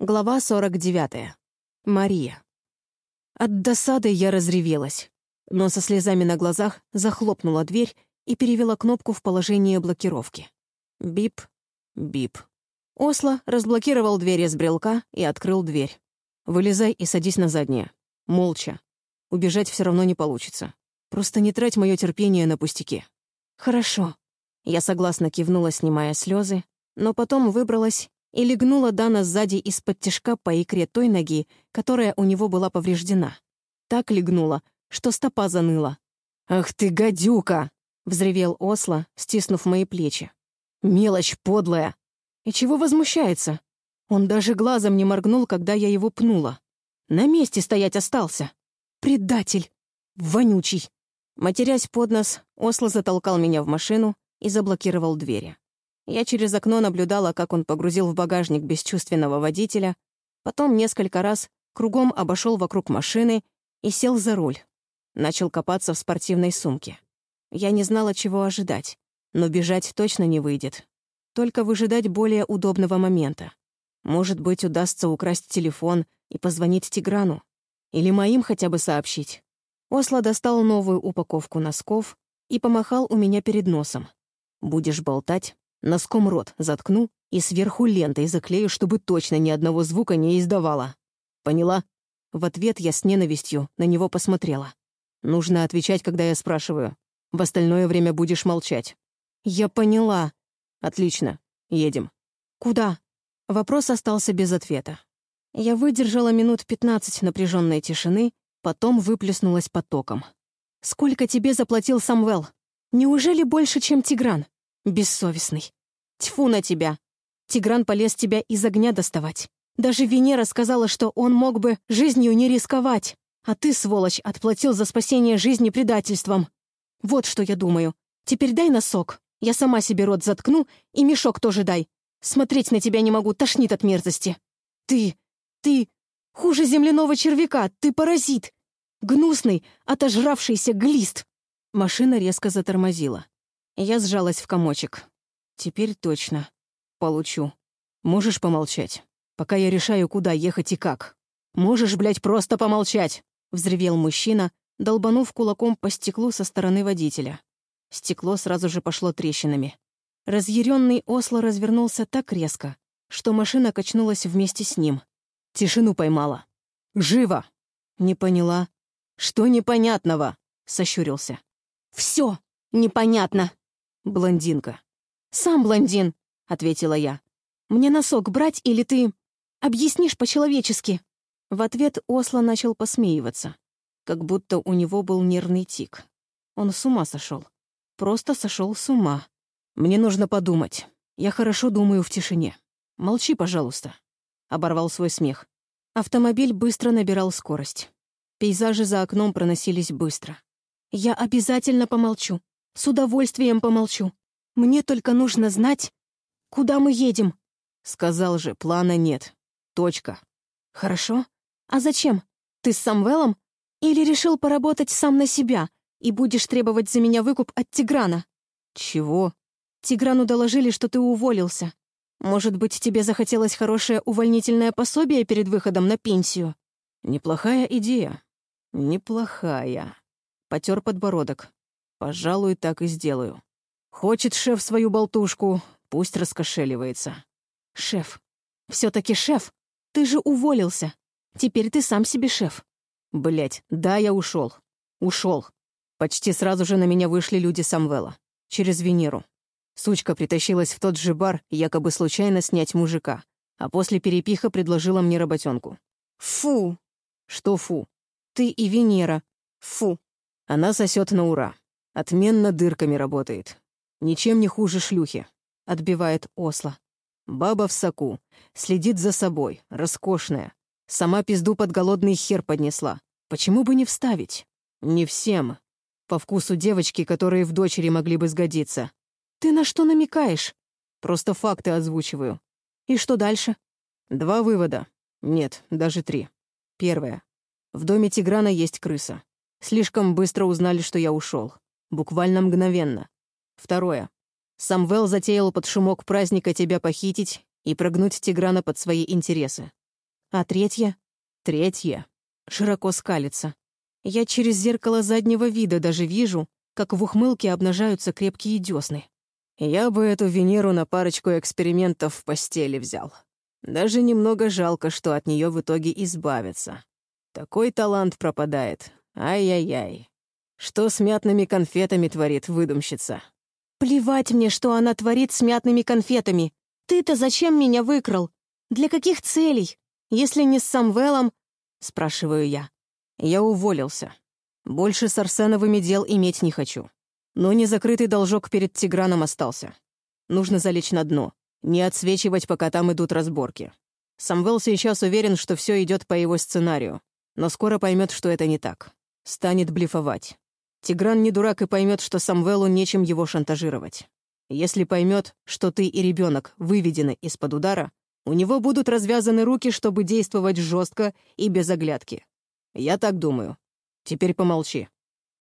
Глава 49. Мария. От досады я разревелась, но со слезами на глазах захлопнула дверь и перевела кнопку в положение блокировки. Бип, бип. Осло разблокировал дверь из брелка и открыл дверь. «Вылезай и садись на заднее. Молча. Убежать все равно не получится. Просто не трать мое терпение на пустяки». «Хорошо». Я согласно кивнула, снимая слезы, но потом выбралась и легнула Дана сзади из-под тяжка по икре той ноги, которая у него была повреждена. Так легнула, что стопа заныла. «Ах ты, гадюка!» — взревел Осло, стиснув мои плечи. «Мелочь подлая!» И чего возмущается? Он даже глазом не моргнул, когда я его пнула. На месте стоять остался. Предатель! Вонючий! Матерясь под нос, Осло затолкал меня в машину и заблокировал двери. Я через окно наблюдала, как он погрузил в багажник бесчувственного водителя, потом несколько раз кругом обошел вокруг машины и сел за руль. Начал копаться в спортивной сумке. Я не знала, чего ожидать, но бежать точно не выйдет. Только выжидать более удобного момента. Может быть, удастся украсть телефон и позвонить Тиграну. Или моим хотя бы сообщить. Осло достал новую упаковку носков и помахал у меня перед носом. «Будешь болтать, Носком рот заткну и сверху лентой заклею, чтобы точно ни одного звука не издавала. Поняла? В ответ я с ненавистью на него посмотрела. Нужно отвечать, когда я спрашиваю. В остальное время будешь молчать. Я поняла. Отлично. Едем. Куда? Вопрос остался без ответа. Я выдержала минут пятнадцать напряженной тишины, потом выплеснулась потоком. «Сколько тебе заплатил Самвел? Неужели больше, чем Тигран?» Бессовестный. Тьфу на тебя. Тигран полез тебя из огня доставать. Даже Венера сказала, что он мог бы жизнью не рисковать. А ты, сволочь, отплатил за спасение жизни предательством. Вот что я думаю. Теперь дай носок. Я сама себе рот заткну, и мешок тоже дай. Смотреть на тебя не могу, тошнит от мерзости. Ты, ты, хуже земляного червяка, ты паразит. Гнусный, отожравшийся глист. Машина резко затормозила. Я сжалась в комочек. Теперь точно. Получу. Можешь помолчать? Пока я решаю, куда ехать и как. Можешь, блядь, просто помолчать!» — взревел мужчина, долбанув кулаком по стеклу со стороны водителя. Стекло сразу же пошло трещинами. Разъяренный Осло развернулся так резко, что машина качнулась вместе с ним. Тишину поймала. «Живо!» «Не поняла». «Что непонятного?» — сощурился. «Все непонятно!» «Блондинка». «Сам блондин», — ответила я. «Мне носок брать или ты объяснишь по-человечески?» В ответ Осло начал посмеиваться, как будто у него был нервный тик. Он с ума сошел. Просто сошел с ума. «Мне нужно подумать. Я хорошо думаю в тишине. Молчи, пожалуйста», — оборвал свой смех. Автомобиль быстро набирал скорость. Пейзажи за окном проносились быстро. «Я обязательно помолчу. С удовольствием помолчу. Мне только нужно знать, куда мы едем. Сказал же, плана нет. Точка. Хорошо. А зачем? Ты с Самвелом? Или решил поработать сам на себя и будешь требовать за меня выкуп от Тиграна? Чего? Тиграну доложили, что ты уволился. Может быть, тебе захотелось хорошее увольнительное пособие перед выходом на пенсию? Неплохая идея. Неплохая. Потер подбородок. Пожалуй, так и сделаю. Хочет шеф свою болтушку, пусть раскошеливается. Шеф. все таки шеф. Ты же уволился. Теперь ты сам себе шеф. Блять, да, я ушел. Ушел. Почти сразу же на меня вышли люди Самвела. Через Венеру. Сучка притащилась в тот же бар, якобы случайно снять мужика, а после перепиха предложила мне работенку. Фу! Что фу? Ты и Венера. Фу! Она сосет на ура. Отменно дырками работает. Ничем не хуже шлюхи. Отбивает Осло. Баба в соку. Следит за собой. Роскошная. Сама пизду под голодный хер поднесла. Почему бы не вставить? Не всем. По вкусу девочки, которые в дочери могли бы сгодиться. Ты на что намекаешь? Просто факты озвучиваю. И что дальше? Два вывода. Нет, даже три. Первое. В доме Тиграна есть крыса. Слишком быстро узнали, что я ушел. Буквально мгновенно. Второе. Самвел затеял под шумок праздника тебя похитить и прогнуть Тиграна под свои интересы. А третья? Третья. Широко скалится. Я через зеркало заднего вида даже вижу, как в ухмылке обнажаются крепкие десны. Я бы эту Венеру на парочку экспериментов в постели взял. Даже немного жалко, что от нее в итоге избавиться. Такой талант пропадает. Ай-яй-яй. Что с мятными конфетами творит выдумщица? Плевать мне, что она творит с мятными конфетами. Ты-то зачем меня выкрал? Для каких целей? Если не с Самвелом? Спрашиваю я. Я уволился. Больше с Арсеновыми дел иметь не хочу. Но незакрытый должок перед Тиграном остался. Нужно залечь на дно, не отсвечивать, пока там идут разборки. Самвел сейчас уверен, что все идет по его сценарию, но скоро поймет, что это не так. Станет блефовать. Тигран не дурак и поймет, что Самвелу нечем его шантажировать. Если поймет, что ты и ребенок выведены из-под удара, у него будут развязаны руки, чтобы действовать жестко и без оглядки. Я так думаю. Теперь помолчи.